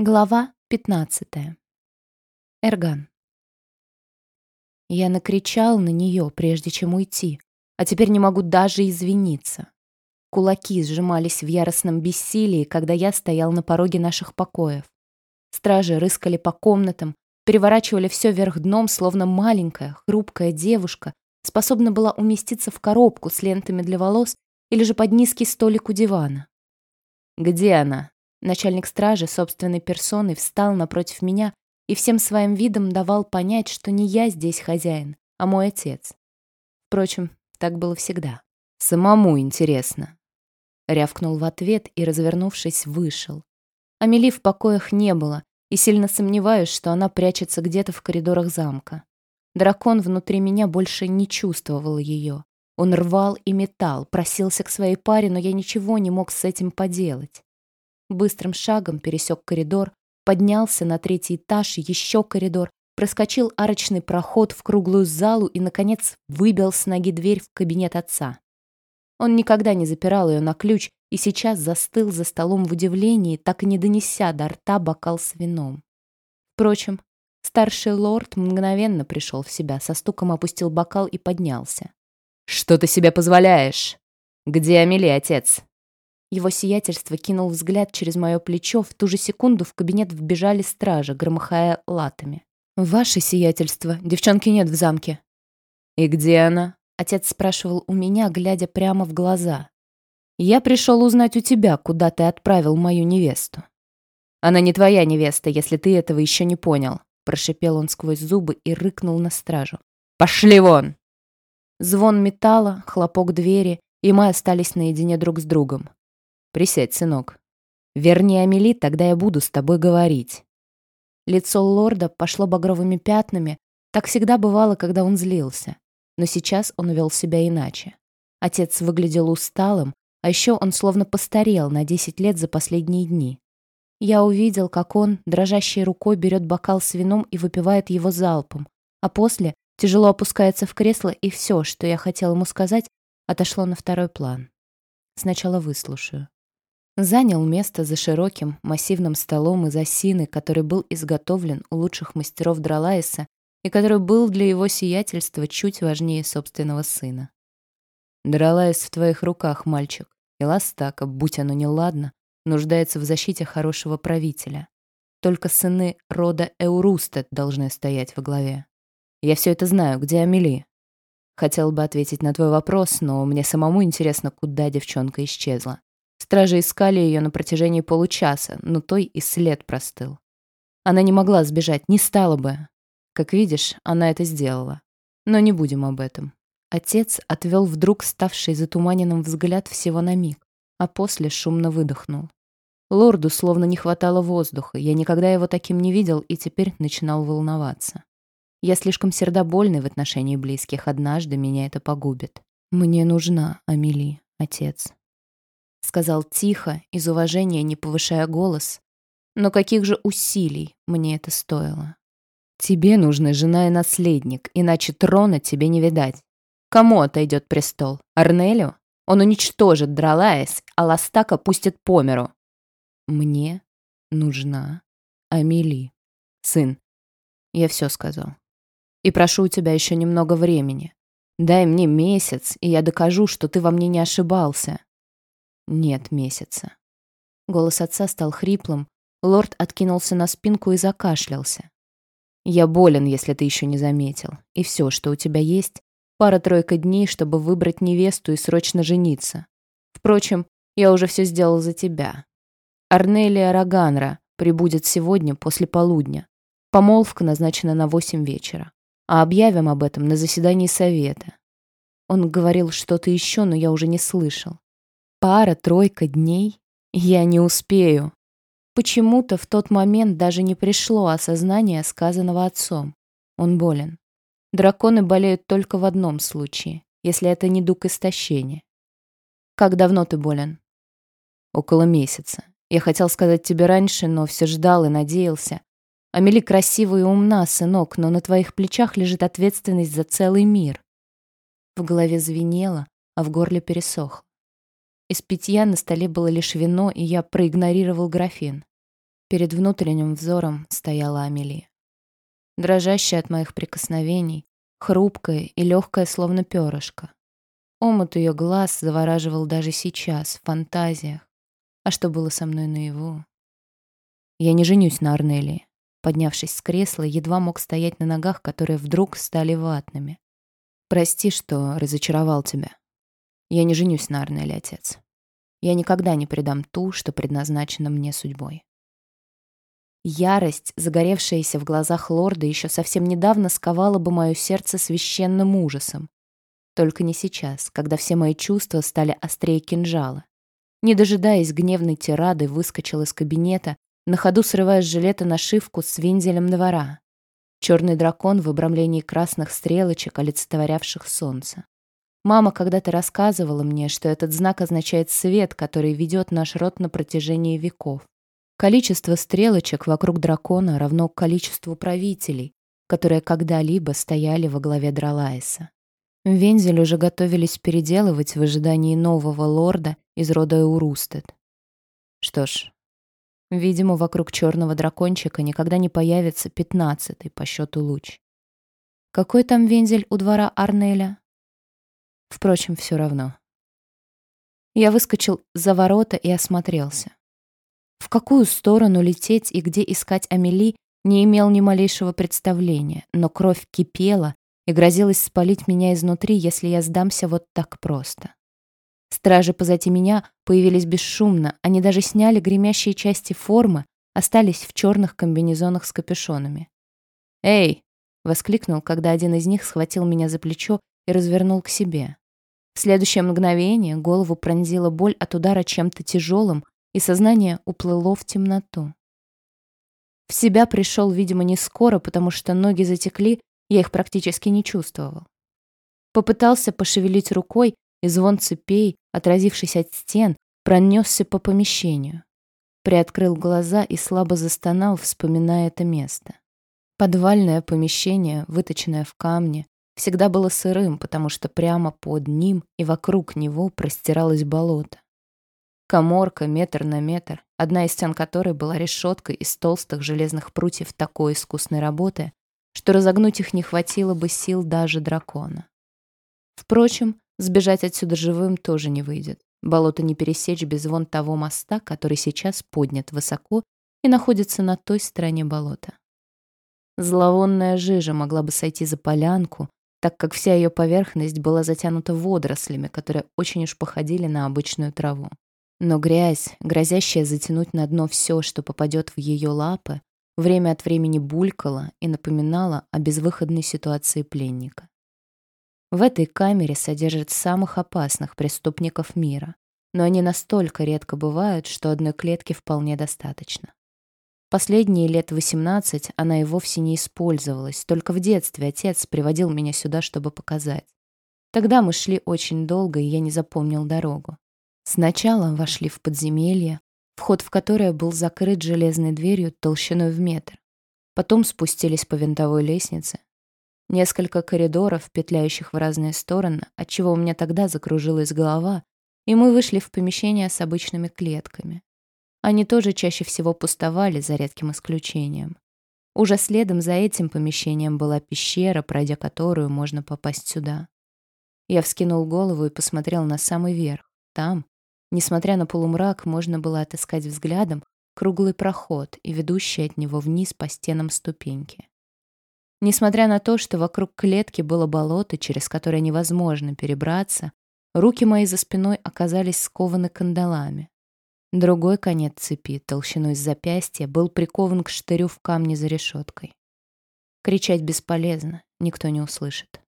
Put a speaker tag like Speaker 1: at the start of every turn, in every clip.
Speaker 1: Глава 15. Эрган. Я накричал на нее, прежде чем уйти, а теперь не могу даже извиниться. Кулаки сжимались в яростном бессилии, когда я стоял на пороге наших покоев. Стражи рыскали по комнатам, переворачивали все вверх дном, словно маленькая, хрупкая девушка способна была уместиться в коробку с лентами для волос или же под низкий столик у дивана. «Где она?» Начальник стражи собственной персоной встал напротив меня и всем своим видом давал понять, что не я здесь хозяин, а мой отец. Впрочем, так было всегда. «Самому интересно», — рявкнул в ответ и, развернувшись, вышел. Амели в покоях не было, и сильно сомневаюсь, что она прячется где-то в коридорах замка. Дракон внутри меня больше не чувствовал ее. Он рвал и метал, просился к своей паре, но я ничего не мог с этим поделать. Быстрым шагом пересек коридор, поднялся на третий этаж, еще коридор, проскочил арочный проход в круглую залу и, наконец, выбил с ноги дверь в кабинет отца. Он никогда не запирал ее на ключ и сейчас застыл за столом в удивлении, так и не донеся до рта бокал с вином. Впрочем, старший лорд мгновенно пришел в себя, со стуком опустил бокал и поднялся. «Что ты себе позволяешь? Где Амели, отец?» Его сиятельство кинул взгляд через мое плечо. В ту же секунду в кабинет вбежали стражи, громыхая латами. «Ваше сиятельство. Девчонки нет в замке». «И где она?» Отец спрашивал у меня, глядя прямо в глаза. «Я пришел узнать у тебя, куда ты отправил мою невесту». «Она не твоя невеста, если ты этого еще не понял», прошипел он сквозь зубы и рыкнул на стражу. «Пошли вон!» Звон металла, хлопок двери, и мы остались наедине друг с другом. Присядь, сынок. Верни Амели, тогда я буду с тобой говорить. Лицо лорда пошло багровыми пятнами. Так всегда бывало, когда он злился. Но сейчас он вел себя иначе. Отец выглядел усталым, а еще он словно постарел на 10 лет за последние дни. Я увидел, как он, дрожащей рукой, берет бокал с вином и выпивает его залпом, а после тяжело опускается в кресло, и все, что я хотел ему сказать, отошло на второй план. Сначала выслушаю. Занял место за широким, массивным столом из осины, который был изготовлен у лучших мастеров Дралайса и который был для его сиятельства чуть важнее собственного сына. «Дралайс в твоих руках, мальчик, и Ластака, будь оно неладно, нуждается в защите хорошего правителя. Только сыны рода Эурустет должны стоять во главе. Я все это знаю, где Амели?» Хотел бы ответить на твой вопрос, но мне самому интересно, куда девчонка исчезла. Стражи искали ее на протяжении получаса, но той и след простыл. Она не могла сбежать, не стала бы. Как видишь, она это сделала. Но не будем об этом. Отец отвел вдруг ставший затуманенным взгляд всего на миг, а после шумно выдохнул. Лорду словно не хватало воздуха, я никогда его таким не видел и теперь начинал волноваться. Я слишком сердобольный в отношении близких, однажды меня это погубит. Мне нужна Амели, отец сказал тихо, из уважения не повышая голос. Но каких же усилий мне это стоило? Тебе нужна жена и наследник, иначе трона тебе не видать. Кому отойдет престол? Арнелю? Он уничтожит Дралаэс, а Ластака пустит по миру. Мне нужна Амели. Сын, я все сказал. И прошу у тебя еще немного времени. Дай мне месяц, и я докажу, что ты во мне не ошибался. Нет месяца. Голос отца стал хриплым. Лорд откинулся на спинку и закашлялся. «Я болен, если ты еще не заметил. И все, что у тебя есть, пара-тройка дней, чтобы выбрать невесту и срочно жениться. Впрочем, я уже все сделал за тебя. Арнелия Роганра прибудет сегодня после полудня. Помолвка назначена на восемь вечера. А объявим об этом на заседании совета. Он говорил что-то еще, но я уже не слышал. Пара-тройка дней? Я не успею. Почему-то в тот момент даже не пришло осознание сказанного отцом. Он болен. Драконы болеют только в одном случае, если это не дух истощения. Как давно ты болен? Около месяца. Я хотел сказать тебе раньше, но все ждал и надеялся. Амели красивая и умна, сынок, но на твоих плечах лежит ответственность за целый мир. В голове звенело, а в горле пересохло. Из питья на столе было лишь вино, и я проигнорировал графин. Перед внутренним взором стояла Амели. Дрожащая от моих прикосновений, хрупкая и легкая, словно перышко. Омут ее глаз завораживал даже сейчас, в фантазиях. А что было со мной наяву? Я не женюсь на Арнелии. Поднявшись с кресла, едва мог стоять на ногах, которые вдруг стали ватными. Прости, что разочаровал тебя. Я не женюсь на Арнеле, отец. Я никогда не предам ту, что предназначена мне судьбой. Ярость, загоревшаяся в глазах лорда, еще совсем недавно сковала бы мое сердце священным ужасом. Только не сейчас, когда все мои чувства стали острее кинжала. Не дожидаясь гневной тирады, выскочил из кабинета, на ходу срывая с жилета нашивку с вензелем двора. Черный дракон в обрамлении красных стрелочек, олицетворявших солнце. Мама когда-то рассказывала мне, что этот знак означает свет, который ведет наш род на протяжении веков. Количество стрелочек вокруг дракона равно количеству правителей, которые когда-либо стояли во главе Дралайса. Вензель уже готовились переделывать в ожидании нового лорда из рода Урустед. Что ж, видимо, вокруг черного дракончика никогда не появится пятнадцатый по счету луч. Какой там вензель у двора Арнеля? Впрочем, все равно. Я выскочил за ворота и осмотрелся. В какую сторону лететь и где искать Амели, не имел ни малейшего представления, но кровь кипела, и грозилась спалить меня изнутри, если я сдамся вот так просто. Стражи позади меня появились бесшумно, они даже сняли гремящие части формы, остались в черных комбинезонах с капюшонами. «Эй!» — воскликнул, когда один из них схватил меня за плечо и развернул к себе. В следующее мгновение голову пронзила боль от удара чем-то тяжелым, и сознание уплыло в темноту. В себя пришел, видимо, не скоро, потому что ноги затекли, я их практически не чувствовал. Попытался пошевелить рукой, и звон цепей, отразившись от стен, пронесся по помещению. Приоткрыл глаза и слабо застонал, вспоминая это место. Подвальное помещение, выточенное в камне, всегда было сырым, потому что прямо под ним и вокруг него простиралось болото. Коморка метр на метр, одна из стен которой была решеткой из толстых железных прутьев такой искусной работы, что разогнуть их не хватило бы сил даже дракона. Впрочем, сбежать отсюда живым тоже не выйдет. Болото не пересечь без вон того моста, который сейчас поднят высоко и находится на той стороне болота. Зловонная жижа могла бы сойти за полянку, так как вся ее поверхность была затянута водорослями, которые очень уж походили на обычную траву. Но грязь, грозящая затянуть на дно все, что попадет в ее лапы, время от времени булькала и напоминала о безвыходной ситуации пленника. В этой камере содержат самых опасных преступников мира, но они настолько редко бывают, что одной клетки вполне достаточно. Последние лет 18 она и вовсе не использовалась, только в детстве отец приводил меня сюда, чтобы показать. Тогда мы шли очень долго, и я не запомнил дорогу. Сначала вошли в подземелье, вход в которое был закрыт железной дверью толщиной в метр. Потом спустились по винтовой лестнице. Несколько коридоров, петляющих в разные стороны, отчего у меня тогда закружилась голова, и мы вышли в помещение с обычными клетками. Они тоже чаще всего пустовали, за редким исключением. Уже следом за этим помещением была пещера, пройдя которую можно попасть сюда. Я вскинул голову и посмотрел на самый верх. Там, Несмотря на полумрак, можно было отыскать взглядом круглый проход и ведущий от него вниз по стенам ступеньки. Несмотря на то, что вокруг клетки было болото, через которое невозможно перебраться, руки мои за спиной оказались скованы кандалами. Другой конец цепи, толщиной с запястья, был прикован к штырю в камне за решеткой. Кричать бесполезно, никто не услышит.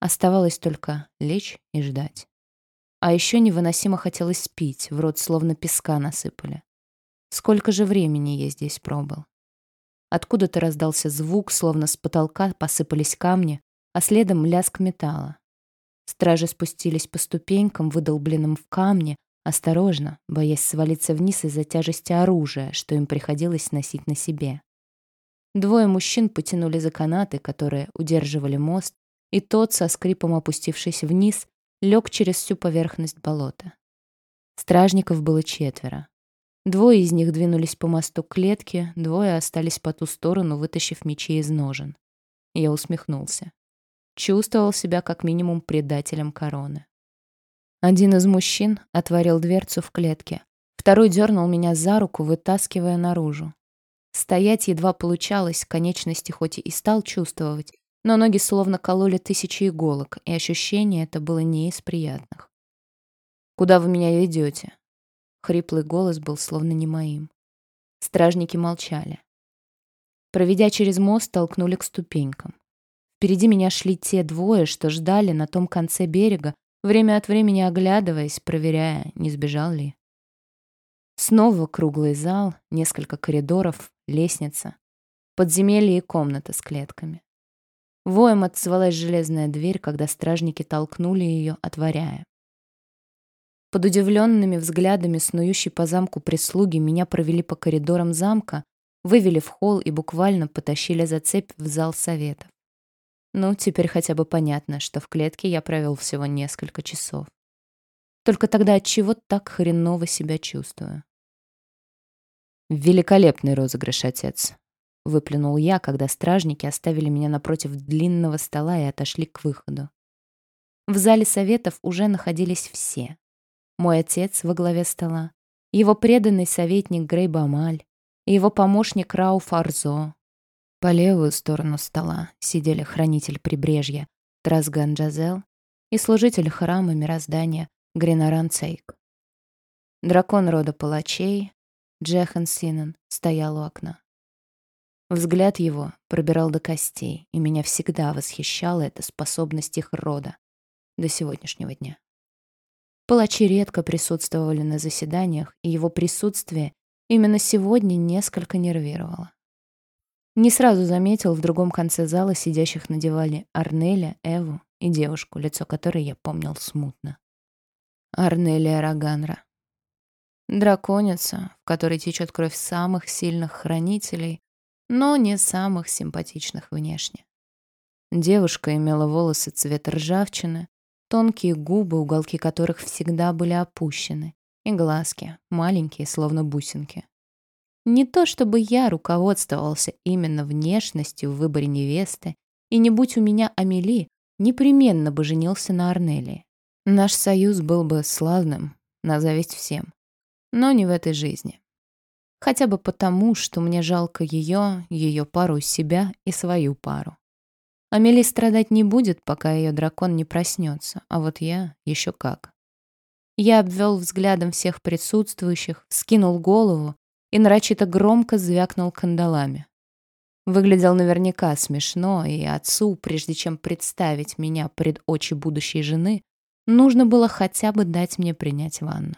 Speaker 1: Оставалось только лечь и ждать. А еще невыносимо хотелось пить, в рот словно песка насыпали. Сколько же времени я здесь пробыл? Откуда-то раздался звук, словно с потолка посыпались камни, а следом лязг металла. Стражи спустились по ступенькам, выдолбленным в камне, осторожно, боясь свалиться вниз из-за тяжести оружия, что им приходилось носить на себе. Двое мужчин потянули за канаты, которые удерживали мост, и тот, со скрипом опустившись вниз, лег через всю поверхность болота. Стражников было четверо. Двое из них двинулись по мосту к клетке, двое остались по ту сторону, вытащив мечи из ножен. Я усмехнулся. Чувствовал себя как минимум предателем короны. Один из мужчин отворил дверцу в клетке, второй дернул меня за руку, вытаскивая наружу. Стоять едва получалось, конечности хоть и стал чувствовать, но ноги словно кололи тысячи иголок, и ощущение это было не из приятных. «Куда вы меня ведете?» Хриплый голос был словно не моим. Стражники молчали. Проведя через мост, толкнули к ступенькам. Впереди меня шли те двое, что ждали на том конце берега, время от времени оглядываясь, проверяя, не сбежал ли. Снова круглый зал, несколько коридоров, лестница, подземелье и комната с клетками. Воем отозвалась железная дверь, когда стражники толкнули ее, отворяя. Под удивленными взглядами снующей по замку прислуги меня провели по коридорам замка, вывели в холл и буквально потащили за цепь в зал советов. Ну, теперь хотя бы понятно, что в клетке я провел всего несколько часов. Только тогда от чего так хреново себя чувствую? Великолепный розыгрыш, отец, выплюнул я, когда стражники оставили меня напротив длинного стола и отошли к выходу. В зале советов уже находились все мой отец во главе стола, его преданный советник Грей Бамаль его помощник Рауф Арзо. По левую сторону стола сидели хранитель прибрежья Трасган Джазел и служитель храма мироздания Гринаран Цейк. Дракон рода палачей Джехан Синан стоял у окна. Взгляд его пробирал до костей, и меня всегда восхищала эта способность их рода до сегодняшнего дня. Палачи редко присутствовали на заседаниях, и его присутствие именно сегодня несколько нервировало. Не сразу заметил в другом конце зала сидящих на диване Арнеля, Эву и девушку, лицо которой я помнил смутно. Арнелия Роганра. Драконица, в которой течет кровь самых сильных хранителей, но не самых симпатичных внешне. Девушка имела волосы цвета ржавчины, Тонкие губы, уголки которых всегда были опущены, и глазки, маленькие, словно бусинки. Не то чтобы я руководствовался именно внешностью в выборе невесты, и не будь у меня Амели, непременно бы женился на Арнелии. Наш союз был бы славным, на зависть всем. Но не в этой жизни. Хотя бы потому, что мне жалко ее, ее пару себя и свою пару. Амели страдать не будет, пока ее дракон не проснется, а вот я еще как. Я обвел взглядом всех присутствующих, скинул голову и нарочито громко звякнул кандалами. Выглядел наверняка смешно, и отцу, прежде чем представить меня пред очи будущей жены, нужно было хотя бы дать мне принять ванну.